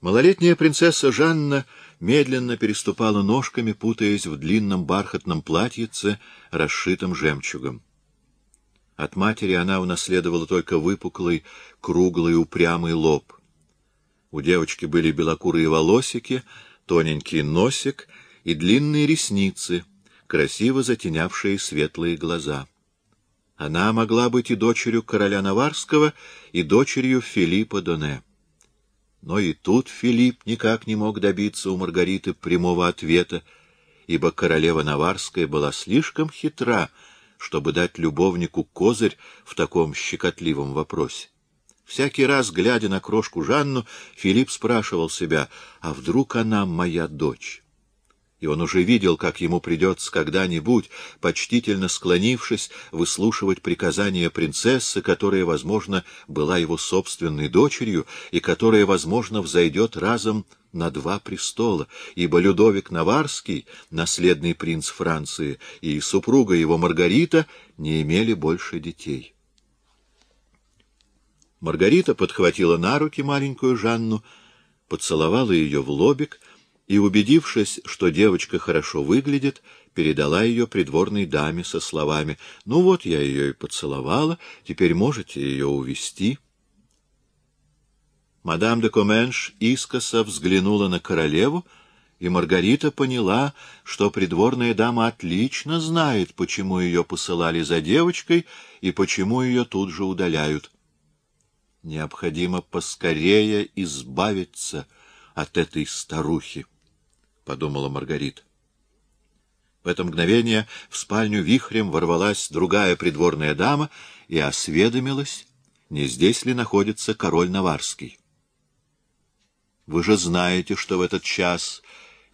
Малолетняя принцесса Жанна медленно переступала ножками, путаясь в длинном бархатном платьице, расшитом жемчугом. От матери она унаследовала только выпуклый, круглый, упрямый лоб. У девочки были белокурые волосики, тоненький носик и длинные ресницы, красиво затенявшие светлые глаза. Она могла быть и дочерью короля Наварского, и дочерью Филиппа Доне. Но и тут Филипп никак не мог добиться у Маргариты прямого ответа, ибо королева Наварская была слишком хитра, чтобы дать любовнику козырь в таком щекотливом вопросе. Всякий раз, глядя на крошку Жанну, Филипп спрашивал себя, а вдруг она моя дочь? И он уже видел, как ему придется когда-нибудь, почтительно склонившись, выслушивать приказания принцессы, которая, возможно, была его собственной дочерью и которая, возможно, взойдет разом на два престола, ибо Людовик Наварский, наследный принц Франции, и супруга его Маргарита не имели больше детей. Маргарита подхватила на руки маленькую Жанну, поцеловала ее в лобик — и, убедившись, что девочка хорошо выглядит, передала ее придворной даме со словами «Ну вот, я ее и поцеловала, теперь можете ее увести. Мадам де Коменш искоса взглянула на королеву, и Маргарита поняла, что придворная дама отлично знает, почему ее посылали за девочкой и почему ее тут же удаляют. Необходимо поскорее избавиться от этой старухи подумала Маргарита. В это мгновение в спальню вихрем ворвалась другая придворная дама и осведомилась, не здесь ли находится король Наварский. — Вы же знаете, что в этот час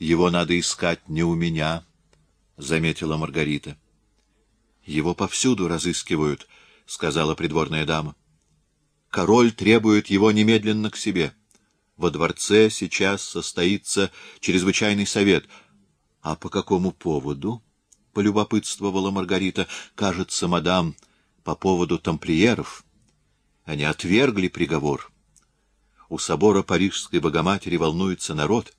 его надо искать не у меня, — заметила Маргарита. — Его повсюду разыскивают, — сказала придворная дама. — Король требует его немедленно к себе. — во дворце сейчас состоится чрезвычайный совет. — А по какому поводу? — полюбопытствовала Маргарита. — Кажется, мадам, по поводу тамплиеров. Они отвергли приговор. У собора Парижской Богоматери волнуется народ.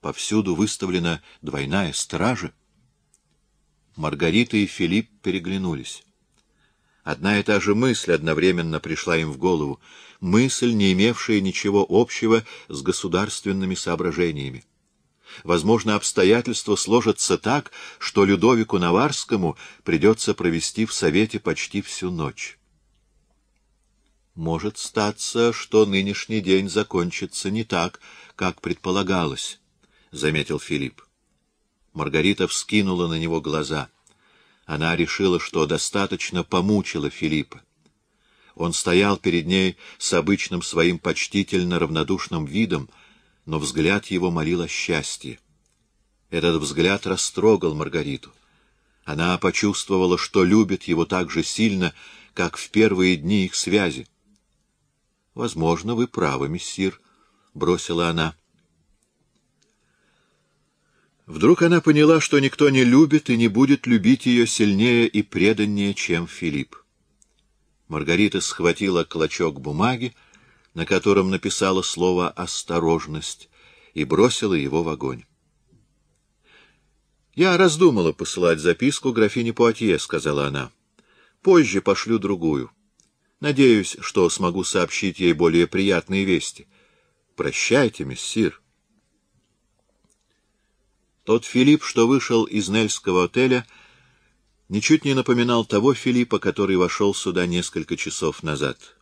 Повсюду выставлена двойная стража. Маргарита и Филипп переглянулись. Одна и та же мысль одновременно пришла им в голову, мысль, не имевшая ничего общего с государственными соображениями. Возможно, обстоятельства сложатся так, что Людовику Наварскому придется провести в Совете почти всю ночь. Может статься, что нынешний день закончится не так, как предполагалось, — заметил Филипп. Маргарита вскинула на него глаза — она решила, что достаточно помучила Филиппа. Он стоял перед ней с обычным своим почтительно равнодушным видом, но взгляд его молил о счастье. Этот взгляд растрогал Маргариту. Она почувствовала, что любит его так же сильно, как в первые дни их связи. — Возможно, вы правы, мессир, — бросила она. Вдруг она поняла, что никто не любит и не будет любить ее сильнее и преданнее, чем Филипп. Маргарита схватила клочок бумаги, на котором написала слово «осторожность», и бросила его в огонь. «Я раздумала посылать записку графине Пуатье», — сказала она. «Позже пошлю другую. Надеюсь, что смогу сообщить ей более приятные вести. Прощайте, мессир». Тот Филипп, что вышел из Нельского отеля, ничуть не напоминал того Филиппа, который вошел сюда несколько часов назад.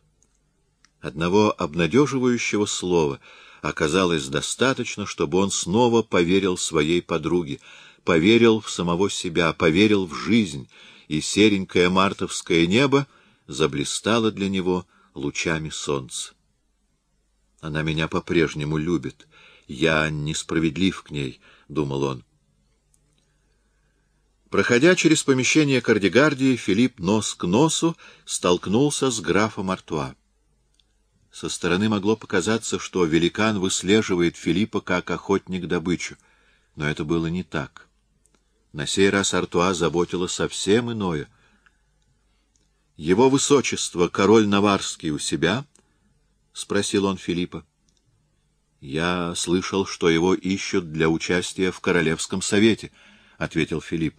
Одного обнадеживающего слова оказалось достаточно, чтобы он снова поверил своей подруге, поверил в самого себя, поверил в жизнь, и серенькое мартовское небо заблистало для него лучами солнца. Она меня по-прежнему любит. Я несправедлив к ней, — думал он. Проходя через помещение кардигардии, Филипп нос к носу столкнулся с графом Артуа. Со стороны могло показаться, что великан выслеживает Филиппа как охотник добычу, но это было не так. На сей раз Артуа заботило совсем иное. «Его высочество, король Наварский, у себя?» — спросил он Филиппа. — Я слышал, что его ищут для участия в Королевском совете, — ответил Филипп.